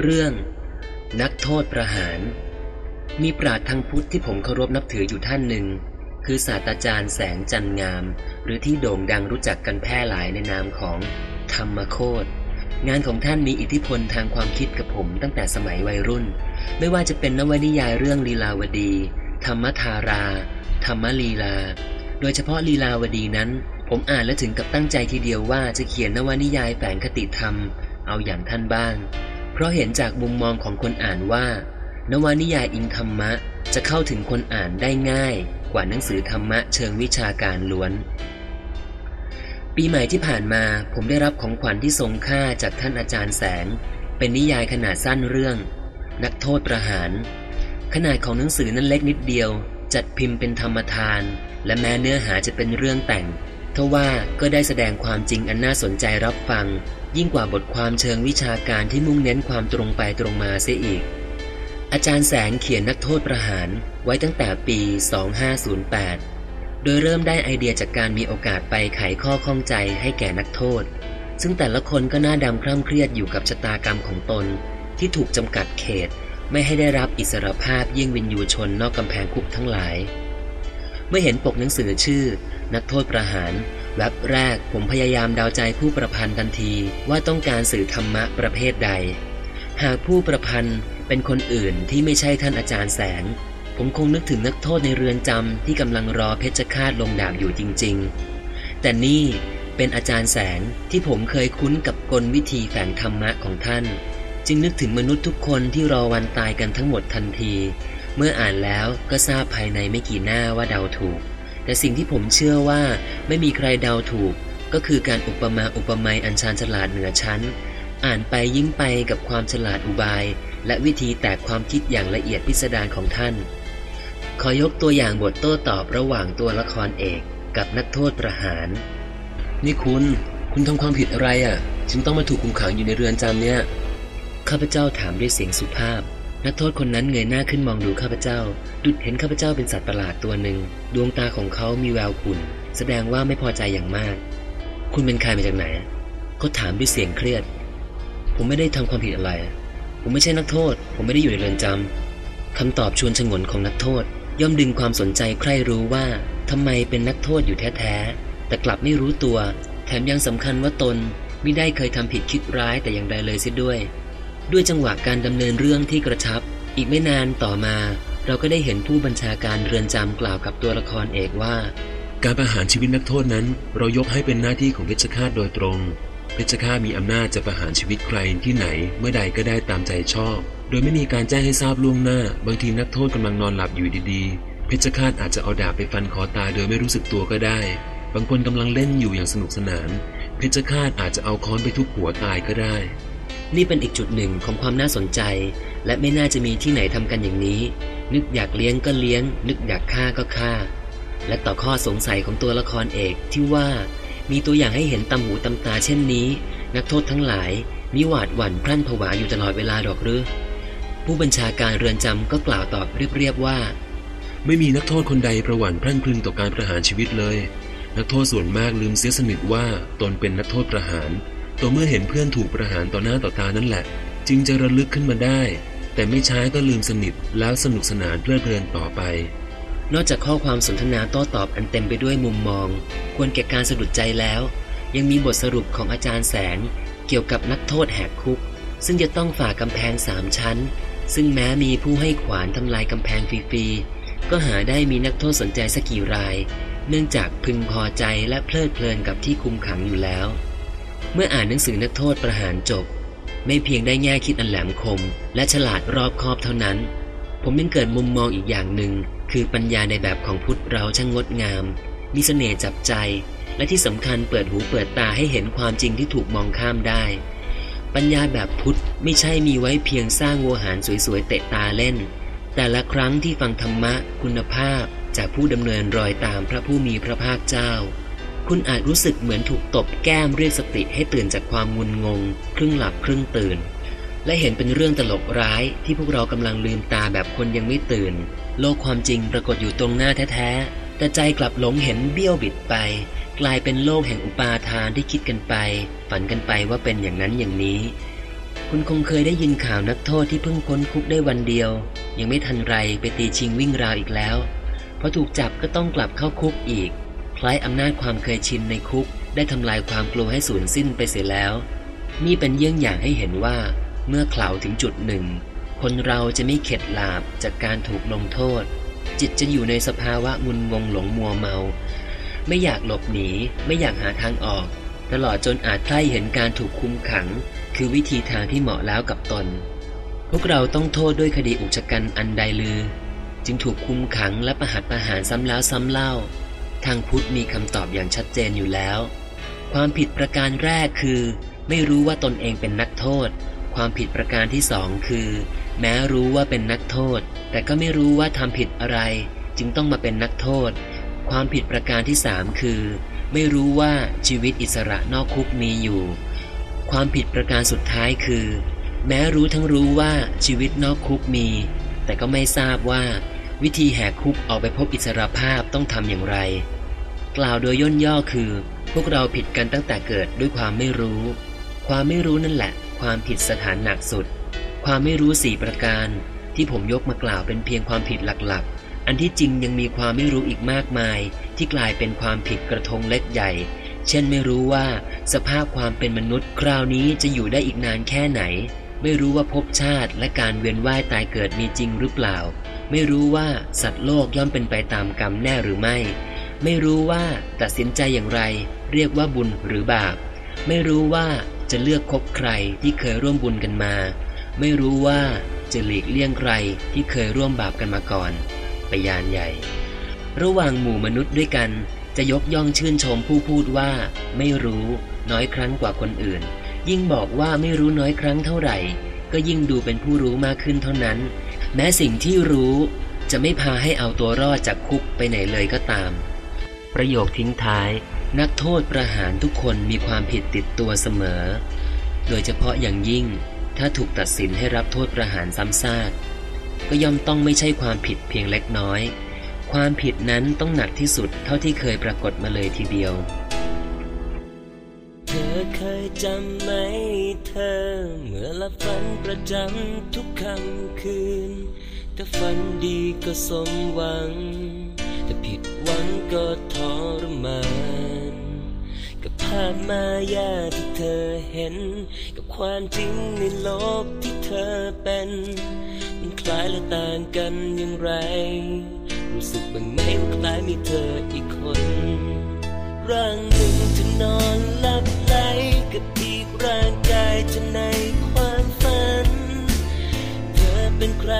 เรื่อง นักโทษประหาร มีปราชญ์ทางพุทธที่ผมเคารพนับถืออยู่ท่านหนึ่ง คือศาสตราจารย์แสงจันงาม หรือที่โด่งดังรู้จักกันแพร่หลายในนามของธรรมโคตงานของท่านมีอิทธิพลทางความคิดกับผมตั้งแต่สมัยวัยรุ่น ไม่ว่าจะเป็นนวนิยายเรื่องลีลาวดี ธรรมธารา ธรรมลีลา โดยเฉพาะลีลาวดีนั้น ผมอ่านและถึงกับตั้งใจทีเดียวว่าจะเขียนนวนิยายแฝงคติธรรม เอาอย่างท่านบ้าง เพราะเห็นจากมุมมองของคนอ่านว่า นวนิยายอิงธรรมะ จะเข้าถึงคนอ่านได้ง่ายกว่าหนังสือธรรมะเชิงวิชาการล้วน ปีใหม่ที่ผ่านมาผมได้รับของขวัญที่ทรงค่าจากท่านอาจารย์แสง เป็นนิยายขนาดสั้นเรื่อง นักโทษประหาร ขนาดของหนังสือนั้นเล็กนิดเดียว จัดพิมพ์เป็นธรรมทาน และแม้เนื้อหาจะเป็นเรื่องแต่งทว่าก็ได้แสดงความจริงอันน่าสนใจรับฟัง ยิ่งกว่าบทความเชิงวิชาการที่มุ่งเน้นความตรงไปตรงมาเสียอีก อาจารย์แสงเขียนนักโทษประหารไว้ตั้งแต่ปี 2508 โดยเริ่มได้ไอเดียจากการมีโอกาสไปไขข้อข้องใจให้แก่นักโทษ ซึ่งแต่ละคนก็น่าดำคร่ำเครียดอยู่กับชะตากรรมของตน ที่ถูกจำกัดเขต ไม่ให้ได้รับอิสรภาพยิ่งวินยูชนนอกกำแพงคุกทั้งหลาย เมื่อเห็นปกหนังสือชื่อ นักโทษประหาร แวบแรกผมพยายามเดาใจผู้ประพันธ์ทันทีว่าต้องการสื่อธรรมะประเภทใด หากผู้ประพันธ์เป็นคนอื่นที่ไม่ใช่ท่านอาจารย์แสง ผมคงนึกถึงนักโทษในเรือนจำที่กำลังรอเพชฌฆาตลงดาบอยู่จริง ๆ แต่นี่เป็นอาจารย์แสงที่ผมเคยคุ้นกับกลวิธีแฝงธรรมะของท่าน จึงนึกถึงมนุษย์ทุกคนที่รอวันตายกันทั้งหมดทันที เมื่ออ่านแล้วก็ทราบภายในไม่กี่หน้าว่าเดาถูก แต่สิ่งที่ผมเชื่อว่าไม่มีใครเดาถูก ก็คือการอุปมาอุปไมยอันชาญฉลาดเหนือชั้น อ่านไปยิ้มไปกับความฉลาดอุบาย และวิธีแตกความคิดอย่างละเอียดพิสดารของท่าน ขอยกตัวอย่างบทโต้ตอบระหว่างตัวละครเอกกับนักโทษประหาร นี่คุณ คุณทำความผิดอะไรอะจึงต้องมาถูกคุมขังอยู่ในเรือนจำเนี่ย ข้าพเจ้าถามด้วยเสียงสุภาพ นักโทษคนนั้นเงยหน้าขึ้นมองดูข้าพเจ้า ดุดเห็นข้าพเจ้าเป็นสัตว์ประหลาดตัวหนึ่ง ดวงตาของเขามีแววขุ่นแสดงว่าไม่พอใจอย่างมาก คุณเป็นใครมาจากไหนเขาถามด้วยเสียงเครียด ผมไม่ได้ทำความผิดอะไร ผมไม่ใช่นักโทษ ผมไม่ได้อยู่ในเรือนจำคำตอบชวนชงนของนักโทษ ย่อมดึงความสนใจใคร่รู้ว่าทำไมเป็นนักโทษอยู่แท้ๆแต่กลับไม่รู้ตัว แถมยังสำคัญว่าตนไม่ได้เคยทำผิดคิดร้ายแต่อย่างใดเลยเสียด้วย ด้วยจังหวะการดำเนินเรื่องที่กระชับ อีกไม่นานต่อมา เราก็ได้เห็นผู้บัญชาการเรือนจำกล่าวกับตัวละครเอกว่า การประหารชีวิตนักโทษนั้น เรายกให้เป็นหน้าที่ของเพชฌฆาตโดยตรง เพชฌฆาตมีอำนาจจะประหารชีวิตใครที่ไหนเมื่อใดก็ได้ตามใจชอบ โดยไม่มีการแจ้งให้ทราบล่วงหน้า บางทีนักโทษกำลังนอนหลับอยู่ดีๆ เพชฌฆาตอาจจะเอาดาบไปฟันคอตายโดยไม่รู้สึกตัวก็ได้ บางคนกำลังเล่นอยู่อย่างสนุกสนาน เพชฌฆาตอาจจะเอาค้อนไปทุบหัวตายก็ได้ นี่เป็นอีกจุดหนึ่งของความน่าสนใจ และไม่น่าจะมีที่ไหนทำกันอย่างนี้ นึกอยากเลี้ยงก็เลี้ยง นึกอยากฆ่าก็ฆ่า และต่อข้อสงสัยของตัวละครเอกที่ว่า มีตัวอย่างให้เห็นตำหูตำตาเช่นนี้ นักโทษทั้งหลายมิหวาดหวั่นพรั่นผวาอยู่ตลอดเวลาดอกหรือ ผู้บัญชาการเรือนจำก็กล่าวตอบเรียบๆว่า ไม่มีนักโทษคนใดประหวั่นพรั่นพรึงต่อการประหารชีวิตเลย นักโทษส่วนมากลืมเสียสนิทว่าตนเป็นนักโทษประหาร ต่อเมื่อเห็นเพื่อนถูกประหารต่อหน้าต่อตานั่นแหละ จึงจะระลึกขึ้นมาได้ แต่ไม่ช้าก็ลืมสนิทแล้วสนุกสนานเพลิดเพลินต่อไป นอกจากข้อความสนทนาโต้ตอบอันเต็มไปด้วยมุมมอง ควรแก่การสะดุดใจแล้ว ยังมีบทสรุปของอาจารย์แสง เกี่ยวกับนักโทษแหกคุก ซึ่งจะต้องฝ่ากำแพงสามชั้น ซึ่งแม้มีผู้ให้ขวานทำลายกำแพงฟรีๆก็หาได้มีนักโทษสนใจสักกี่ราย เนื่องจากพึงพอใจและเพลิดเพลินกับที่คุมขังอยู่แล้ว เมื่ออ่านหนังสือนักโทษประหารจบ ไม่เพียงได้แง่คิดอันแหลมคม และฉลาดรอบคอบเท่านั้น ผมยังเกิดมุมมองอีกอย่างหนึ่ง คือปัญญาในแบบของพุทธเราช่างงดงาม มีเสน่ห์จับใจ และที่สำคัญเปิดหูเปิดตาให้เห็นความจริงที่ถูกมองข้ามได้ ปัญญาแบบพุทธไม่ใช่มีไว้เพียงสร้างโวหารสวยๆเตะตาเล่น แต่ละครั้งที่ฟังธรรมะคุณภาพ จากผู้ดำเนินรอยตามพระผู้มีพระภาคเจ้า คุณอาจรู้สึกเหมือนถูกตบแก้มเรียกสติให้ตื่นจากความงุนงง ครึ่งหลับครึ่งตื่น และเห็นเป็นเรื่องตลกร้ายที่พวกเรากำลังลืมตาแบบคนยังไม่ตื่น โลกความจริงปรากฏอยู่ตรงหน้าแท้ๆ แต่ใจกลับหลงเห็นเบี้ยวบิดไป กลายเป็นโลกแห่งอุปาทานที่คิดกันไป ฝันกันไปว่าเป็นอย่างนั้นอย่างนี้ คุณคงเคยได้ยินข่าวนักโทษที่เพิ่งพ้นคุกได้วันเดียว ยังไม่ทันไรไปตีชิงวิ่งราวอีกแล้วพอถูกจับก็ต้องกลับเข้าคุกอีก ล้ายอำนาจความเคยชินในคุก ได้ทำลายความกลัวให้สูญสิ้นไปเสียแล้ว นี่เป็นเยี่ยงอย่างให้เห็นว่า เมื่อเข่าถึงจุดหนึ่ง คนเราจะไม่เข็ดหลาบจากการถูกลงโทษ จิตจะอยู่ในสภาวะงุนงงหลงมัวเมา ไม่อยากหลบหนี ไม่อยากหาทางออก ตลอดจนอาจใคร่เห็นการถูกคุมขัง คือวิธีทางที่เหมาะแล้วกับตน พวกเราต้องโทษด้วยคดีอุกชะกันอันใดลือ จึงถูกคุมขังและประหัตประหารซ้ำแล้วซ้ำเล่า ทางพุทธมีคำตอบอย่างชัดเจนอยู่แล้ว ความผิดประการแรกคือ ไม่รู้ว่าตนเองเป็นนักโทษ ความผิดประการที่สองคือ แม้รู้ว่าเป็นนักโทษ แต่ก็ไม่รู้ว่าทำผิดอะไร จึงต้องมาเป็นนักโทษ ความผิดประการที่สามคือ ไม่รู้ว่าชีวิตอิสระนอกคุกมีอยู่ ความผิดประการสุดท้ายคือ แม้รู้ทั้งรู้ว่าชีวิตนอกคุกมี แต่ก็ไม่ทราบว่า วิธีแหกคุกออกไปพบอิสรภาพต้องทำอย่างไร กล่าวโดยย่นย่อคือ พวกเราผิดกันตั้งแต่เกิดด้วยความไม่รู้ ความไม่รู้นั่นแหละ ความผิดสถานหนักสุด ความไม่รู้สี่ประการ ที่ผมยกมากล่าวเป็นเพียงความผิดหลักๆ อันที่จริงยังมีความไม่รู้อีกมากมาย ที่กลายเป็นความผิดกระทงเล็กใหญ่ เช่นไม่รู้ว่า สภาพความเป็นมนุษย์ คราวนี้จะอยู่ได้อีกนานแค่ไหน ไม่รู้ว่าภพชาติและการเวียนว่ายตายเกิดมีจริงหรือเปล่า ไม่รู้ว่าสัตว์โลกย่อมเป็นไปตามกรรมแน่หรือไม่ ไม่รู้ว่าตัดสินใจอย่างไร เรียกว่าบุญหรือบาป ไม่รู้ว่าจะเลือกคบใครที่เคยร่วมบุญกันมา ไม่รู้ว่าจะหลีกเลี่ยงใครที่เคยร่วมบาปกันมาก่อนไปยานใหญ่ ระหว่างหมู่มนุษย์ด้วยกัน จะยกย่องชื่นชมผู้พูดว่า ไม่รู้น้อยครั้งกว่าคนอื่น ยิ่งบอกว่าไม่รู้น้อยครั้งเท่าไหร่ ก็ยิ่งดูเป็นผู้รู้มากขึ้นเท่านั้น แม้สิ่งที่รู้จะไม่พาให้เอาตัวรอดจากคุกไปไหนเลยก็ตาม ประโยคทิ้งท้าย นักโทษประหารทุกคนมีความผิดติดตัวเสมอ โดยเฉพาะอย่างยิ่ง ถ้าถูกตัดสินให้รับโทษประหารซ้ำซากก็ย่อมต้องไม่ใช่ความผิดเพียงเล็กน้อย ความผิดนั้นต้องหนักที่สุดเท่าที่เคยปรากฏมาเลยทีเดียวเธอเค ยจำไหมเธอ เมื่อลับฝันประจำทุกค่ำคืน ถ้าฝันดีก็สมหวังแต่ผิดหวังก็ทรมาน กับภาพมายาที่เธอเห็น กับความจริงในโลกที่เธอเป็น มันคล้ายและต่างกันอย่างไร รู้สึกบ้างไหมว่าคล้ายมีเธออีกคน ร่างหนึ่งเธอนอนหลับ ร่างกายจะในความฝัน เธอเป็นใคร